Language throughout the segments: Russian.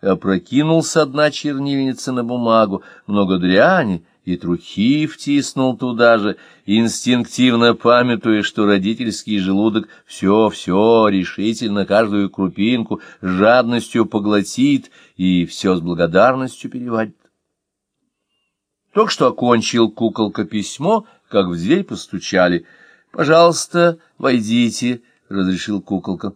опрокинул со дна чернильницы на бумагу, много дряни и трухи втиснул туда же, инстинктивно памятуя, что родительский желудок все-все решительно каждую крупинку жадностью поглотит и все с благодарностью переводит. Только что окончил куколка письмо, как в дверь постучали. «Пожалуйста, войдите», — разрешил куколка.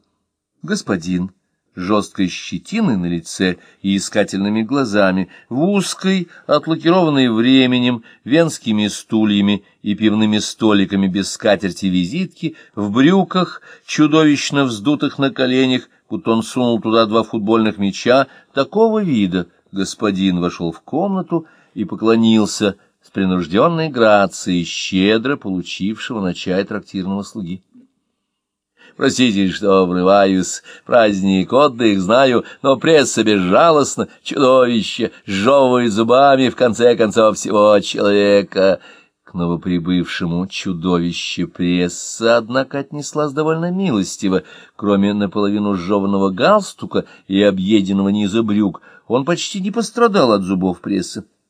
«Господин» жесткой щетиной на лице и искательными глазами, в узкой, отлакированной временем, венскими стульями и пивными столиками без скатерти визитки, в брюках, чудовищно вздутых на коленях, будто он сунул туда два футбольных мяча, такого вида господин вошел в комнату и поклонился с принужденной грацией щедро получившего на чай трактирного слуги. Простите, что врываюсь, праздник, отдых, знаю, но пресса безжалостна, чудовище, сжевывает зубами, в конце концов, всего человека. К новоприбывшему чудовище пресса, однако, отнеслась довольно милостиво. Кроме наполовину сжеванного галстука и объеденного низа брюк, он почти не пострадал от зубов прессы. —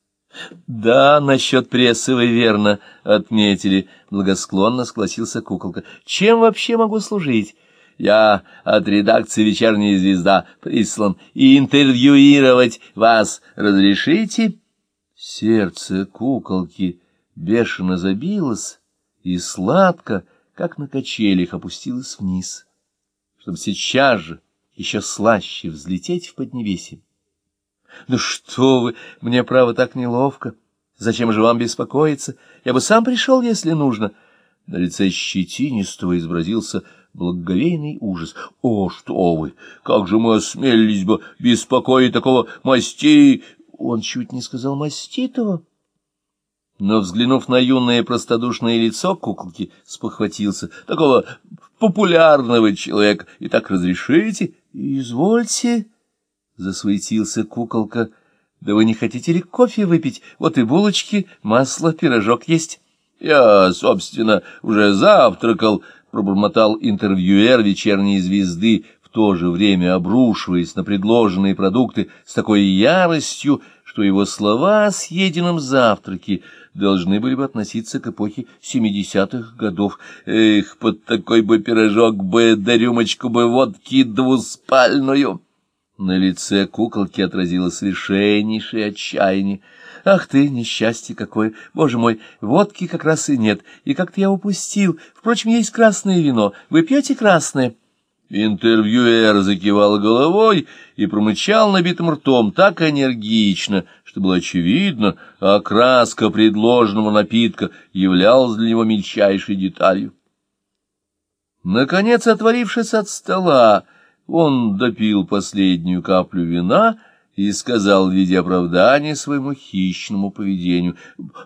Да, насчет прессы вы верно отметили, — благосклонно склонился куколка. — Чем вообще могу служить? Я от редакции «Вечерняя звезда» прислан, и интервьюировать вас разрешите? Сердце куколки бешено забилось и сладко, как на качелях, опустилось вниз, чтобы сейчас же еще слаще взлететь в поднебесье. Да что вы, мне, право, так неловко. Зачем же вам беспокоиться? Я бы сам пришел, если нужно. На лице щетинистого изобразился благоговейный ужас. О, что вы! Как же мы осмелились бы беспокоить такого масти... Он чуть не сказал маститого. Но, взглянув на юное простодушное лицо куколки, спохватился. Такого популярного человека. И так разрешите? Извольте засуетился куколка. Да вы не хотите ли кофе выпить? Вот и булочки, масло, пирожок есть. Я, собственно, уже завтракал, пробормотал интервьюер вечерней звезды, в то же время обрушиваясь на предложенные продукты с такой яростью, что его слова о съеденном завтраке должны были бы относиться к эпохе семидесятых годов. Эх, под такой бы пирожок бы да рюмочку бы водки двуспальную! На лице куколки отразилось совершеннейшее отчаяние. «Ах ты, несчастье какое! Боже мой, водки как раз и нет, и как-то я упустил. Впрочем, есть красное вино. Вы пьете красное?» Интервьюер закивал головой и промычал набитым ртом так энергично, что было очевидно, окраска предложенного напитка являлась для него мельчайшей деталью. Наконец, отворившись от стола, он допил последнюю каплю вина и сказал в виде оправдания своему хищному поведению.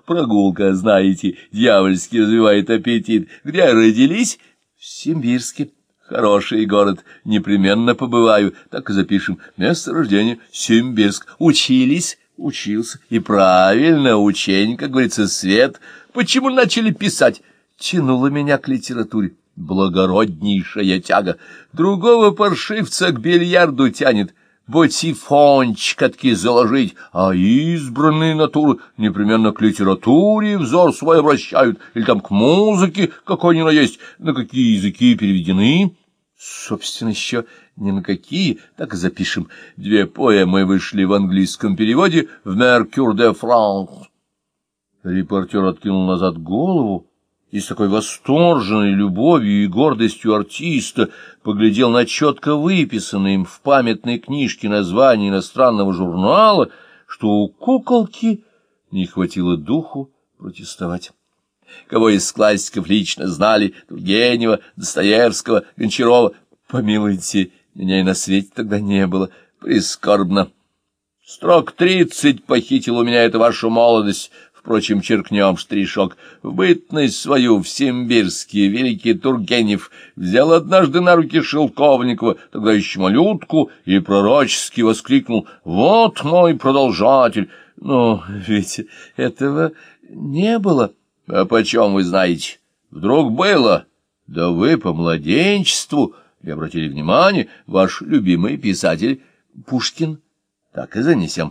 «Прогулка, знаете, дьявольски развивает аппетит. Где родились?» «В Симбирске». «Хороший город, непременно побываю. Так и запишем. Место рождения — Симбирск. Учились?» «Учился. И правильно, учень, как говорится, свет. Почему начали писать?» «Тянуло меня к литературе» благороднейшая тяга. Другого паршивца к бильярду тянет, ботифончик-таки заложить, а избранные натуры непременно к литературе взор свой обращают, или там к музыке какой ни на есть, на какие языки переведены. Собственно, еще ни на какие, так и запишем. Две поэмы вышли в английском переводе в «Меркюр де Франс». Репортер откинул назад голову, и с такой восторженной любовью и гордостью артиста поглядел на четко выписанное им в памятной книжке название иностранного журнала, что у куколки не хватило духу протестовать. Кого из классиков лично знали? Тургенева, Достоевского, Гончарова. Помилуйте, меня и на свете тогда не было. Прискорбно. Строк тридцать похитил у меня эту вашу молодость, Впрочем, черкнем штришок. В бытность свою в Симбирске великий Тургенев взял однажды на руки Шелковникова, тогда еще малютку, и пророчески воскликнул «Вот мой продолжатель!» Но ведь этого не было. А почем вы знаете? Вдруг было? Да вы по младенчеству, не обратили внимания, ваш любимый писатель Пушкин. так и занесем.